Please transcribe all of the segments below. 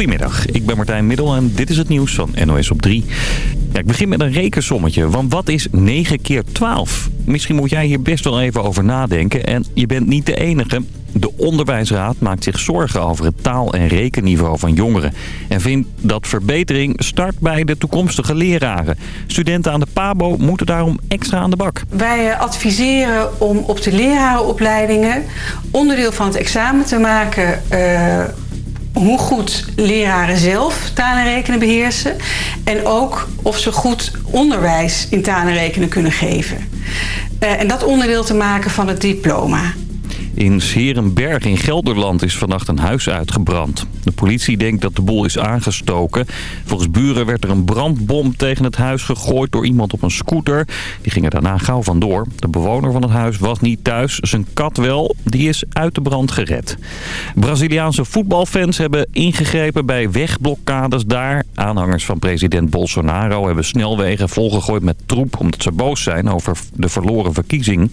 Goedemiddag, ik ben Martijn Middel en dit is het nieuws van NOS op 3. Ja, ik begin met een rekensommetje, want wat is 9 keer 12? Misschien moet jij hier best wel even over nadenken en je bent niet de enige. De Onderwijsraad maakt zich zorgen over het taal- en rekenniveau van jongeren. En vindt dat verbetering start bij de toekomstige leraren. Studenten aan de PABO moeten daarom extra aan de bak. Wij adviseren om op de lerarenopleidingen onderdeel van het examen te maken... Uh, hoe goed leraren zelf taal en rekenen beheersen. En ook of ze goed onderwijs in taal en rekenen kunnen geven. Uh, en dat onderdeel te maken van het diploma. In Serenberg in Gelderland is vannacht een huis uitgebrand. De politie denkt dat de boel is aangestoken. Volgens buren werd er een brandbom tegen het huis gegooid door iemand op een scooter. Die ging er daarna gauw vandoor. De bewoner van het huis was niet thuis. Zijn kat wel. Die is uit de brand gered. Braziliaanse voetbalfans hebben ingegrepen bij wegblokkades daar. Aanhangers van president Bolsonaro hebben snelwegen volgegooid met troep... omdat ze boos zijn over de verloren verkiezing.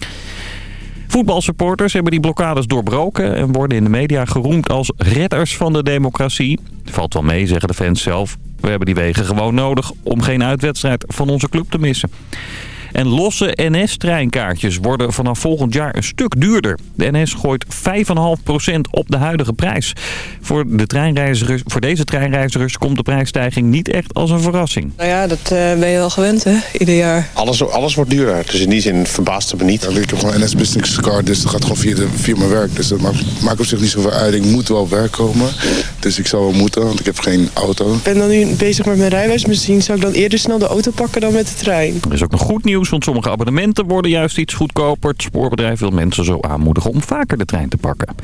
Voetbalsupporters hebben die blokkades doorbroken en worden in de media geroemd als redders van de democratie. Valt wel mee, zeggen de fans zelf. We hebben die wegen gewoon nodig om geen uitwedstrijd van onze club te missen. En losse NS-treinkaartjes worden vanaf volgend jaar een stuk duurder. De NS gooit 5,5% op de huidige prijs. Voor, de treinreizigers, voor deze treinreizigers komt de prijsstijging niet echt als een verrassing. Nou ja, dat uh, ben je wel gewend hè, ieder jaar. Alles, alles wordt duurder, dus in die zin verbaast het me niet. Ja, ik heb gewoon NS Business Card, dus dat gaat gewoon via, de, via mijn werk. Dus dat maakt, maakt op zich niet zoveel uit. Ik moet wel op werk komen, dus ik zou wel moeten, want ik heb geen auto. Ik ben dan nu bezig met mijn rijwijs. Misschien zou ik dan eerder snel de auto pakken dan met de trein. Er is ook nog goed nieuws want sommige abonnementen worden juist iets goedkoper. Het spoorbedrijf wil mensen zo aanmoedigen om vaker de trein te pakken.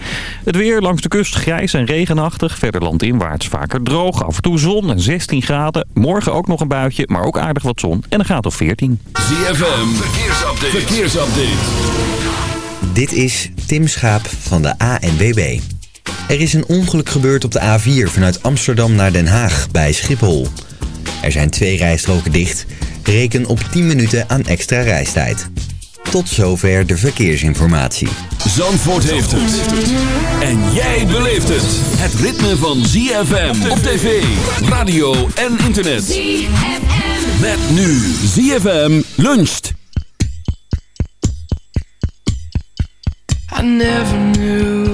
Het weer langs de kust grijs en regenachtig. Verder landinwaarts vaker droog. Af en toe zon en 16 graden. Morgen ook nog een buitje, maar ook aardig wat zon. En een graad of 14. ZFM, verkeersupdate. verkeersupdate. Dit is Tim Schaap van de ANWB. Er is een ongeluk gebeurd op de A4 vanuit Amsterdam naar Den Haag bij Schiphol. Er zijn twee rijstroken dicht... Reken op 10 minuten aan extra reistijd. Tot zover de verkeersinformatie. Zandvoort heeft het. En jij beleeft het. Het ritme van ZFM op tv, radio en internet. ZFM. Met nu ZFM luncht. I never knew,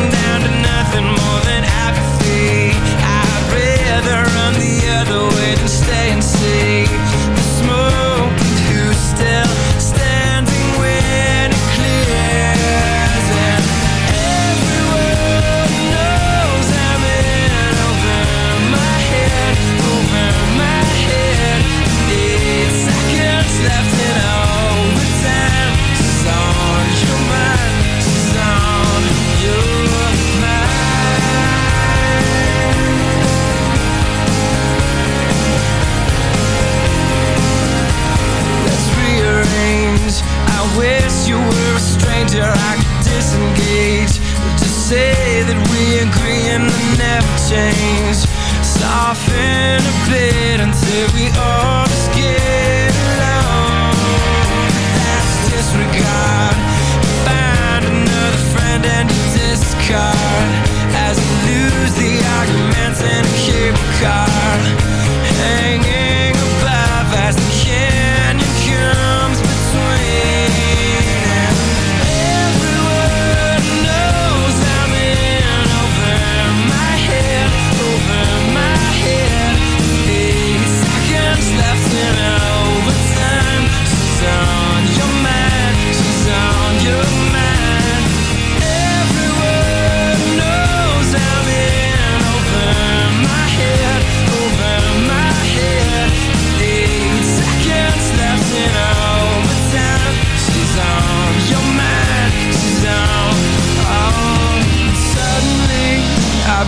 say that we agree and never change. Soften a bit until we all just get along. That's disregard. Find another friend and discard. As you lose the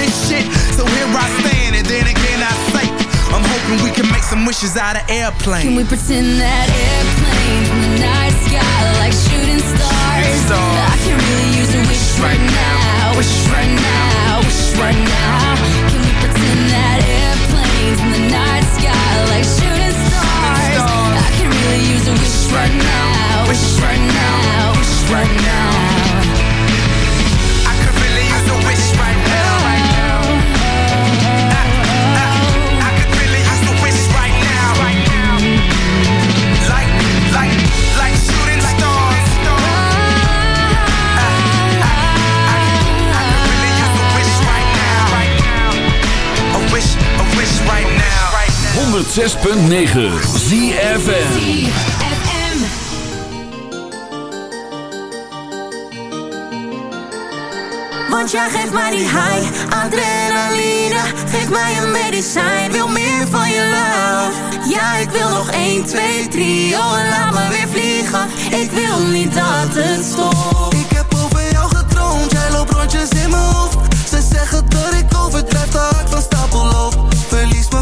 this shit? So here I stand, and then again I say, I'm hoping we can make some wishes out of airplanes. Can we pretend that airplane from the night sky like shooting stars? I can really use a wish right now, wish right now, wish right now. Can we pretend that airplane from the night sky like shooting stars? I can really use a wish right now, 106.9 ZFM. Want jij geeft mij die high, adrenaline. Geef mij een medicijn, wil meer van je love. Ja, ik wil nog 1, 2, 3, oh en laat me weer vliegen. Ik wil niet dat het stopt. Ik heb over jou gedroomd, jij loopt rondjes in mijn hoofd. Ze zeggen dat ik overdrijf, de hart van Verlies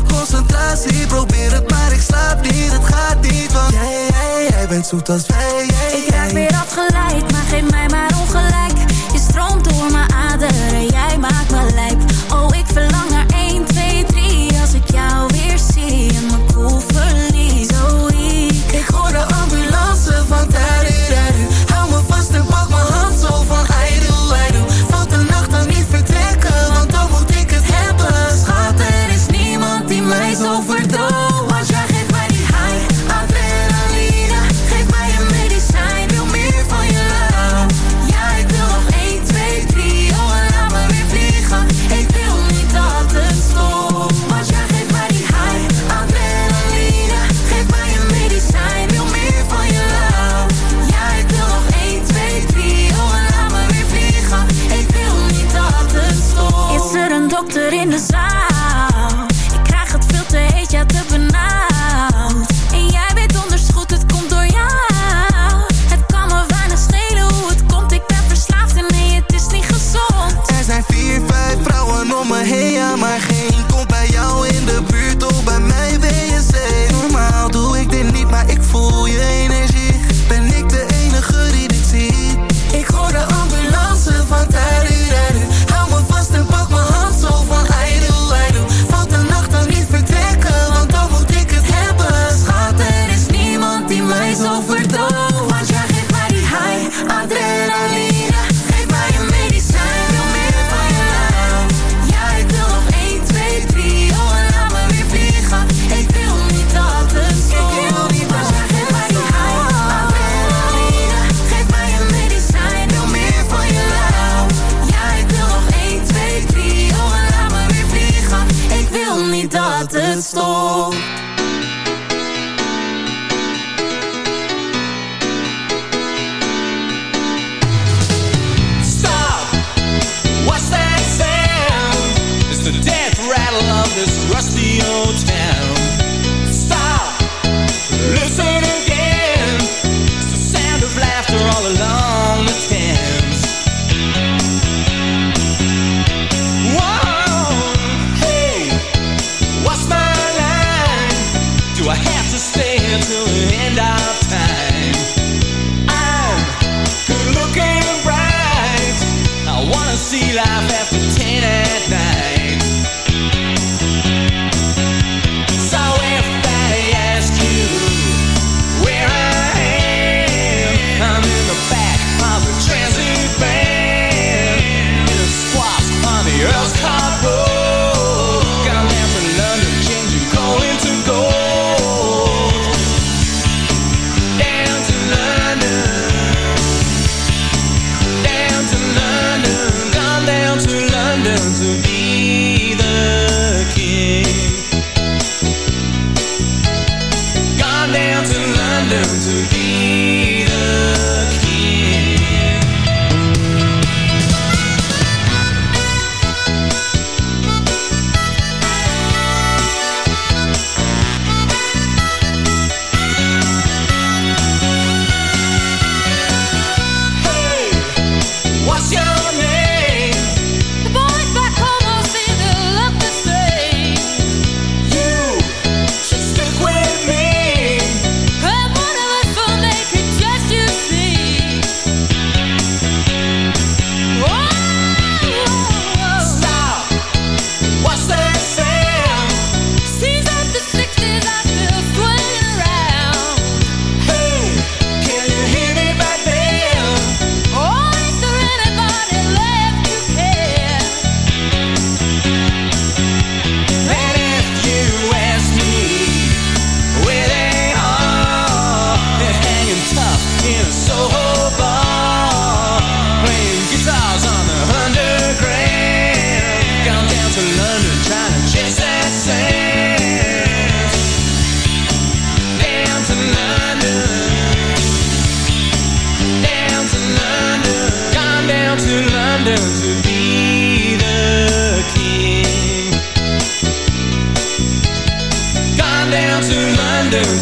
concentratie, probeer het maar ik slaap niet Het gaat niet, want jij, jij, jij bent zoet als wij jij, Ik raak weer afgeleid, maar geef mij maar ongelijk. Je stroomt door mijn aderen, jij maakt me lijp. Oh, ik verlang Inside.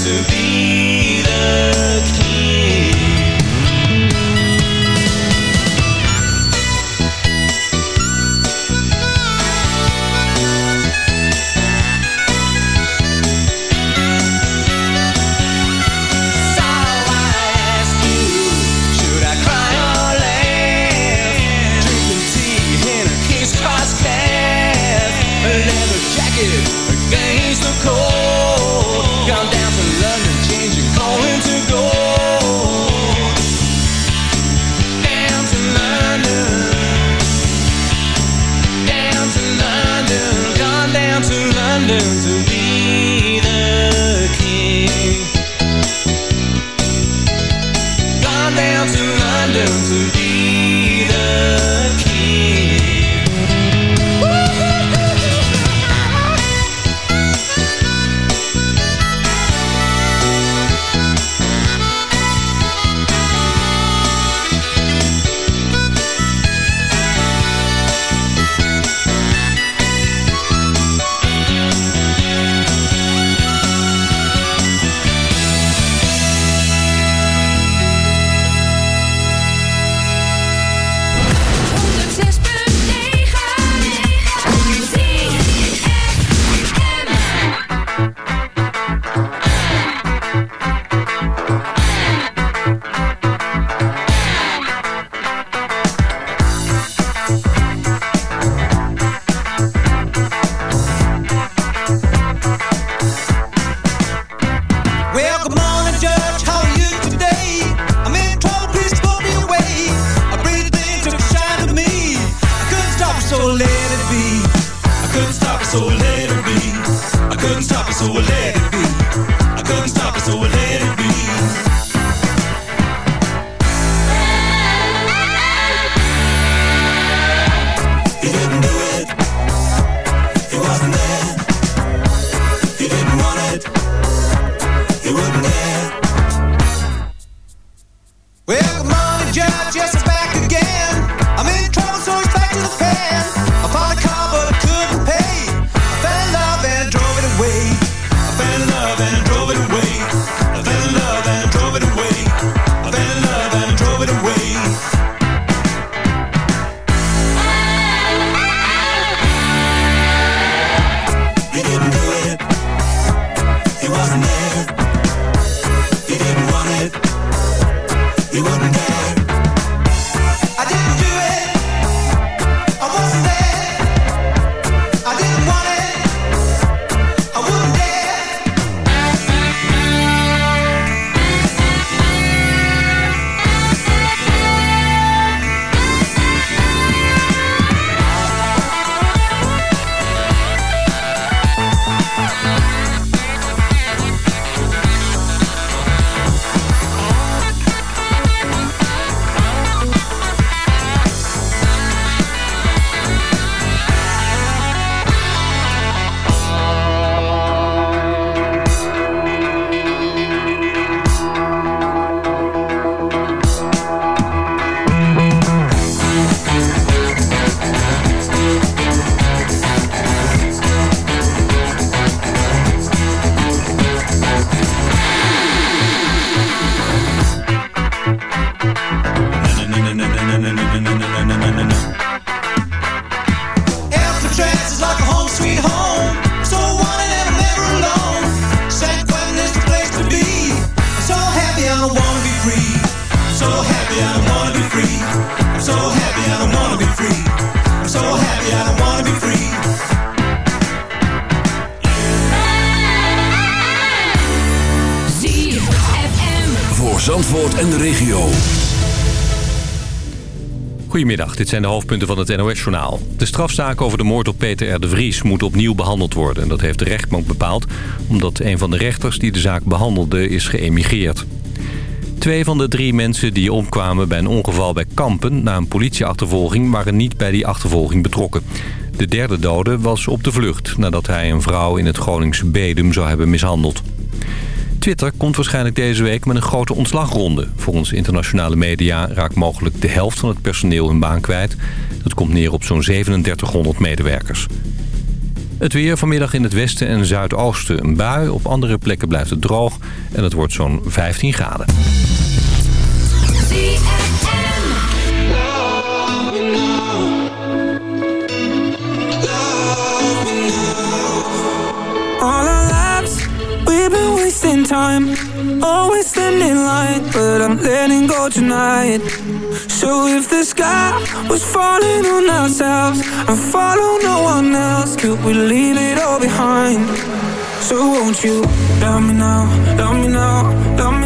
to be Goedemiddag, dit zijn de hoofdpunten van het NOS-journaal. De strafzaak over de moord op Peter R. de Vries moet opnieuw behandeld worden. Dat heeft de rechtbank bepaald, omdat een van de rechters die de zaak behandelde is geëmigreerd. Twee van de drie mensen die omkwamen bij een ongeval bij Kampen... na een politieachtervolging waren niet bij die achtervolging betrokken. De derde dode was op de vlucht nadat hij een vrouw in het Groningse Bedum zou hebben mishandeld. Twitter komt waarschijnlijk deze week met een grote ontslagronde. Volgens internationale media raakt mogelijk de helft van het personeel hun baan kwijt. Dat komt neer op zo'n 3700 medewerkers. Het weer vanmiddag in het westen en zuidoosten een bui. Op andere plekken blijft het droog en het wordt zo'n 15 graden. time. Always standing line But I'm letting go tonight. So if the sky was falling on ourselves And follow no one else Could we leave it all behind? So won't you Love me now, love me now, love me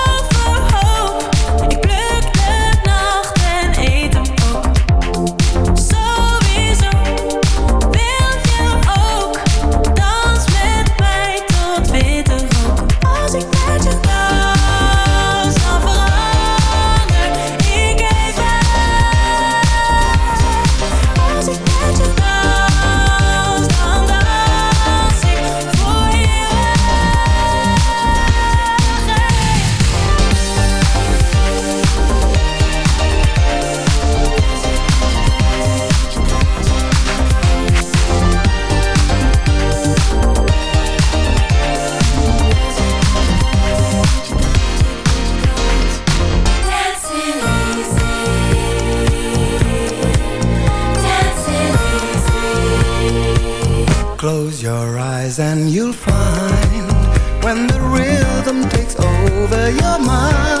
you're mine